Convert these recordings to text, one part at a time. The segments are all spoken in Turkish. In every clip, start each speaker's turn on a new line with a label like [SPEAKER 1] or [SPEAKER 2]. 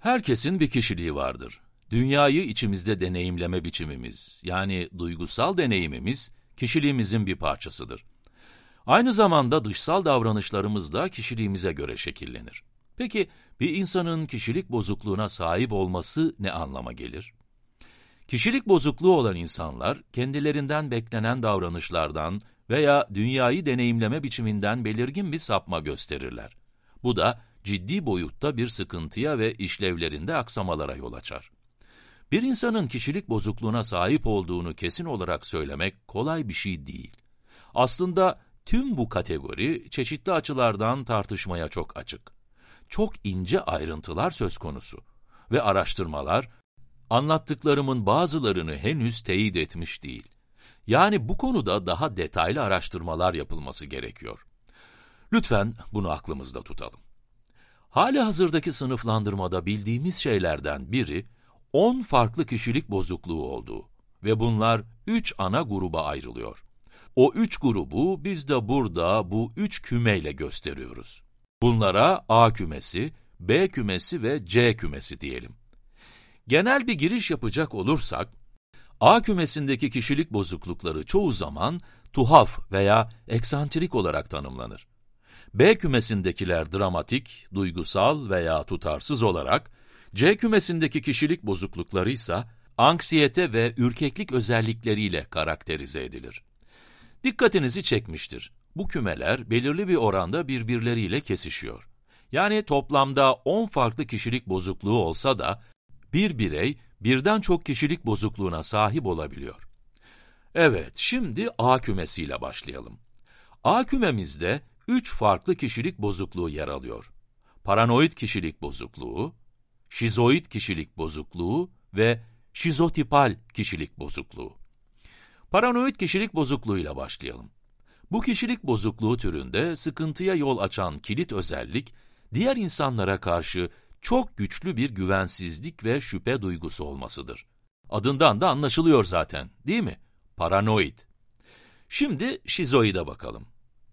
[SPEAKER 1] Herkesin bir kişiliği vardır. Dünyayı içimizde deneyimleme biçimimiz, yani duygusal deneyimimiz, kişiliğimizin bir parçasıdır. Aynı zamanda dışsal davranışlarımız da kişiliğimize göre şekillenir. Peki, bir insanın kişilik bozukluğuna sahip olması ne anlama gelir? Kişilik bozukluğu olan insanlar, kendilerinden beklenen davranışlardan veya dünyayı deneyimleme biçiminden belirgin bir sapma gösterirler. Bu da, ciddi boyutta bir sıkıntıya ve işlevlerinde aksamalara yol açar. Bir insanın kişilik bozukluğuna sahip olduğunu kesin olarak söylemek kolay bir şey değil. Aslında tüm bu kategori çeşitli açılardan tartışmaya çok açık. Çok ince ayrıntılar söz konusu ve araştırmalar anlattıklarımın bazılarını henüz teyit etmiş değil. Yani bu konuda daha detaylı araştırmalar yapılması gerekiyor. Lütfen bunu aklımızda tutalım. Hali hazırdaki sınıflandırmada bildiğimiz şeylerden biri, 10 farklı kişilik bozukluğu olduğu ve bunlar 3 ana gruba ayrılıyor. O üç grubu biz de burada bu üç kümeyle gösteriyoruz. Bunlara A kümesi, B kümesi ve C kümesi diyelim. Genel bir giriş yapacak olursak, A kümesindeki kişilik bozuklukları çoğu zaman tuhaf veya eksantrik olarak tanımlanır. B kümesindekiler dramatik, duygusal veya tutarsız olarak, C kümesindeki kişilik bozuklukları ise anksiyete ve ürkeklik özellikleriyle karakterize edilir. Dikkatinizi çekmiştir. Bu kümeler belirli bir oranda birbirleriyle kesişiyor. Yani toplamda 10 farklı kişilik bozukluğu olsa da, bir birey birden çok kişilik bozukluğuna sahip olabiliyor. Evet, şimdi A kümesiyle başlayalım. A kümemizde 3 farklı kişilik bozukluğu yer alıyor. Paranoid kişilik bozukluğu, şizoid kişilik bozukluğu ve şizotipal kişilik bozukluğu. Paranoid kişilik bozukluğuyla başlayalım. Bu kişilik bozukluğu türünde sıkıntıya yol açan kilit özellik, diğer insanlara karşı çok güçlü bir güvensizlik ve şüphe duygusu olmasıdır. Adından da anlaşılıyor zaten, değil mi? Paranoid. Şimdi şizoide bakalım.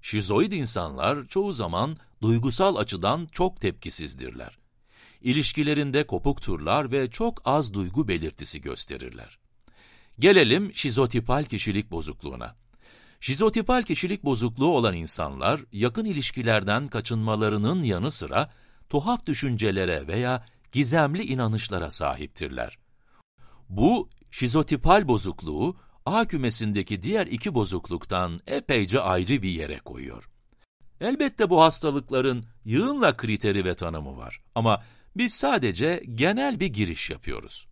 [SPEAKER 1] Şizoid insanlar çoğu zaman duygusal açıdan çok tepkisizdirler. İlişkilerinde kopukturlar ve çok az duygu belirtisi gösterirler. Gelelim şizotipal kişilik bozukluğuna. Şizotipal kişilik bozukluğu olan insanlar, yakın ilişkilerden kaçınmalarının yanı sıra, tuhaf düşüncelere veya gizemli inanışlara sahiptirler. Bu, şizotipal bozukluğu, A kümesindeki diğer iki bozukluktan epeyce ayrı bir yere koyuyor. Elbette bu hastalıkların yığınla kriteri ve tanımı var ama biz sadece genel bir giriş yapıyoruz.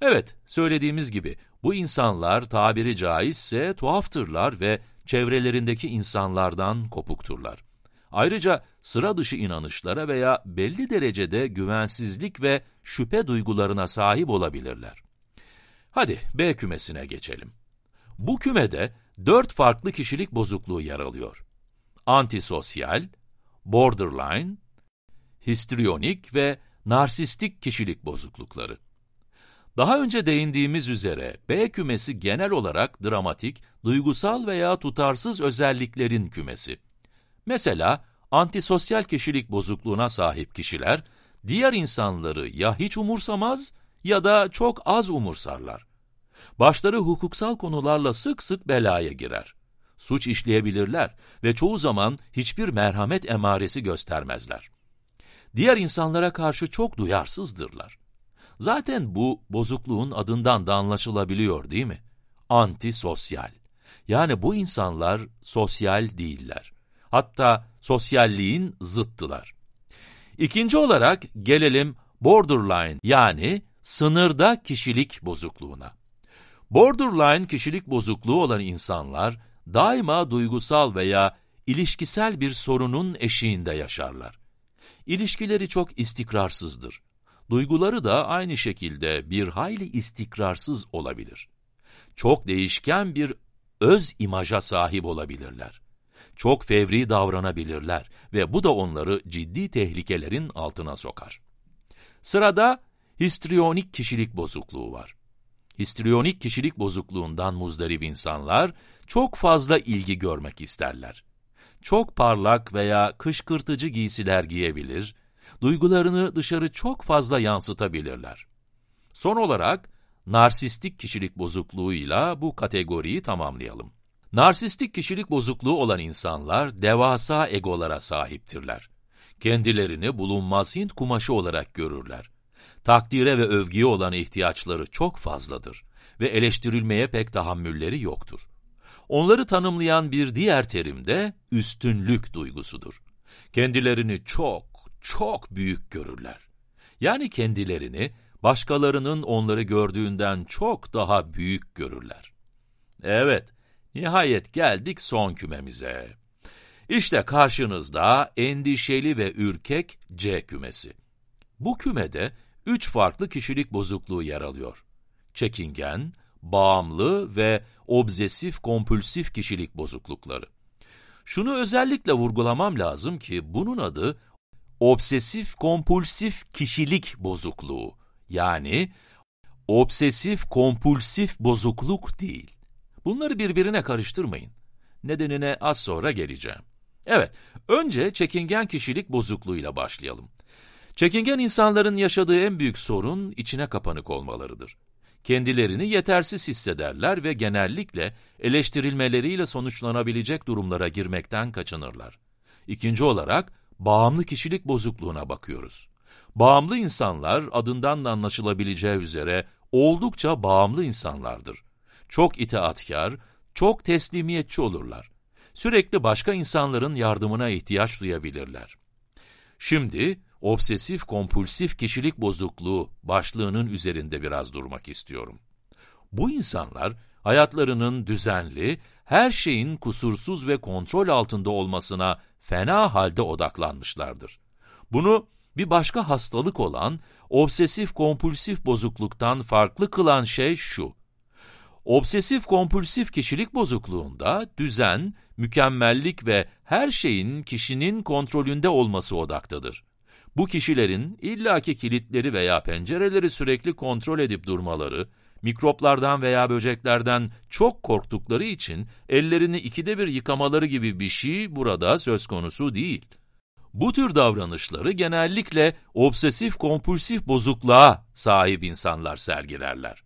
[SPEAKER 1] Evet, söylediğimiz gibi bu insanlar tabiri caizse tuhaftırlar ve çevrelerindeki insanlardan kopukturlar. Ayrıca sıra dışı inanışlara veya belli derecede güvensizlik ve şüphe duygularına sahip olabilirler. Hadi B kümesine geçelim. Bu kümede dört farklı kişilik bozukluğu yer alıyor. Antisosyal, borderline, histrionik ve narsistik kişilik bozuklukları. Daha önce değindiğimiz üzere B kümesi genel olarak dramatik, duygusal veya tutarsız özelliklerin kümesi. Mesela antisosyal kişilik bozukluğuna sahip kişiler, diğer insanları ya hiç umursamaz ya da çok az umursarlar. Başları hukuksal konularla sık sık belaya girer. Suç işleyebilirler ve çoğu zaman hiçbir merhamet emaresi göstermezler. Diğer insanlara karşı çok duyarsızdırlar. Zaten bu bozukluğun adından da anlaşılabiliyor değil mi? Antisosyal. Yani bu insanlar sosyal değiller. Hatta sosyalliğin zıttılar. İkinci olarak gelelim borderline yani sınırda kişilik bozukluğuna. Borderline kişilik bozukluğu olan insanlar daima duygusal veya ilişkisel bir sorunun eşiğinde yaşarlar. İlişkileri çok istikrarsızdır. Duyguları da aynı şekilde bir hayli istikrarsız olabilir. Çok değişken bir öz imaja sahip olabilirler. Çok fevri davranabilirler ve bu da onları ciddi tehlikelerin altına sokar. Sırada histrionik kişilik bozukluğu var. Histrionik kişilik bozukluğundan muzdarip insanlar çok fazla ilgi görmek isterler. Çok parlak veya kışkırtıcı giysiler giyebilir, Duygularını dışarı çok fazla yansıtabilirler. Son olarak, narsistik kişilik bozukluğuyla bu kategoriyi tamamlayalım. Narsistik kişilik bozukluğu olan insanlar devasa egolara sahiptirler. Kendilerini bulunmaz Hint kumaşı olarak görürler. Takdire ve övgüye olan ihtiyaçları çok fazladır ve eleştirilmeye pek tahammülleri yoktur. Onları tanımlayan bir diğer terim de üstünlük duygusudur. Kendilerini çok, çok büyük görürler. Yani kendilerini başkalarının onları gördüğünden çok daha büyük görürler. Evet, nihayet geldik son kümemize. İşte karşınızda endişeli ve ürkek C kümesi. Bu kümede üç farklı kişilik bozukluğu yer alıyor. Çekingen, bağımlı ve obsesif kompulsif kişilik bozuklukları. Şunu özellikle vurgulamam lazım ki bunun adı obsesif kompulsif kişilik bozukluğu. Yani obsesif kompulsif bozukluk değil. Bunları birbirine karıştırmayın. Nedenine az sonra geleceğim. Evet, önce çekingen kişilik bozukluğuyla başlayalım. Çekingen insanların yaşadığı en büyük sorun içine kapanık olmalarıdır. Kendilerini yetersiz hissederler ve genellikle eleştirilmeleriyle sonuçlanabilecek durumlara girmekten kaçınırlar. İkinci olarak, bağımlı kişilik bozukluğuna bakıyoruz. Bağımlı insanlar adından da anlaşılabileceği üzere oldukça bağımlı insanlardır. Çok itaatkar, çok teslimiyetçi olurlar. Sürekli başka insanların yardımına ihtiyaç duyabilirler. Şimdi, obsesif kompulsif kişilik bozukluğu başlığının üzerinde biraz durmak istiyorum. Bu insanlar, hayatlarının düzenli, her şeyin kusursuz ve kontrol altında olmasına fena halde odaklanmışlardır. Bunu bir başka hastalık olan obsesif kompulsif bozukluktan farklı kılan şey şu. Obsesif kompulsif kişilik bozukluğunda düzen, mükemmellik ve her şeyin kişinin kontrolünde olması odaktadır. Bu kişilerin illaki kilitleri veya pencereleri sürekli kontrol edip durmaları, mikroplardan veya böceklerden çok korktukları için ellerini ikide bir yıkamaları gibi bir şey burada söz konusu değil. Bu tür davranışları genellikle obsesif kompulsif bozukluğa sahip insanlar sergilerler.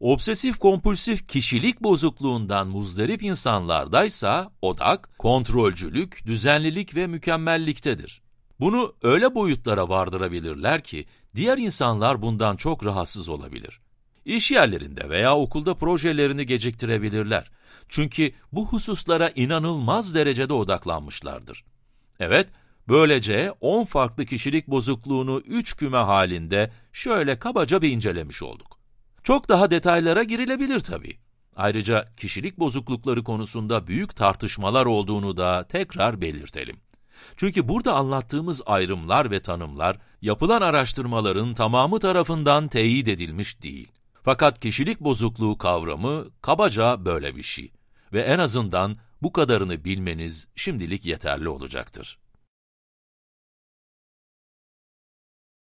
[SPEAKER 1] Obsesif kompulsif kişilik bozukluğundan muzdarip insanlardaysa odak, kontrolcülük, düzenlilik ve mükemmelliktedir. Bunu öyle boyutlara vardırabilirler ki diğer insanlar bundan çok rahatsız olabilir. İş yerlerinde veya okulda projelerini geciktirebilirler. Çünkü bu hususlara inanılmaz derecede odaklanmışlardır. Evet, böylece 10 farklı kişilik bozukluğunu 3 küme halinde şöyle kabaca bir incelemiş olduk. Çok daha detaylara girilebilir tabii. Ayrıca kişilik bozuklukları konusunda büyük tartışmalar olduğunu da tekrar belirtelim. Çünkü burada anlattığımız ayrımlar ve tanımlar, yapılan araştırmaların tamamı tarafından teyit edilmiş değil. Fakat kişilik bozukluğu kavramı kabaca böyle bir şey. Ve en azından bu kadarını bilmeniz şimdilik yeterli olacaktır.